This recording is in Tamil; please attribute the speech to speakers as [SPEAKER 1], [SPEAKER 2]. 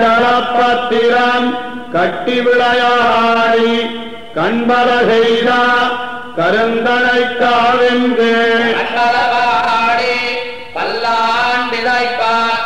[SPEAKER 1] கண்டளப்பத்திரம் கட்டி விளையாடி கண்பல செய்தா கருந்தனை காவென்று
[SPEAKER 2] பல்லாண்டிதைப்பார்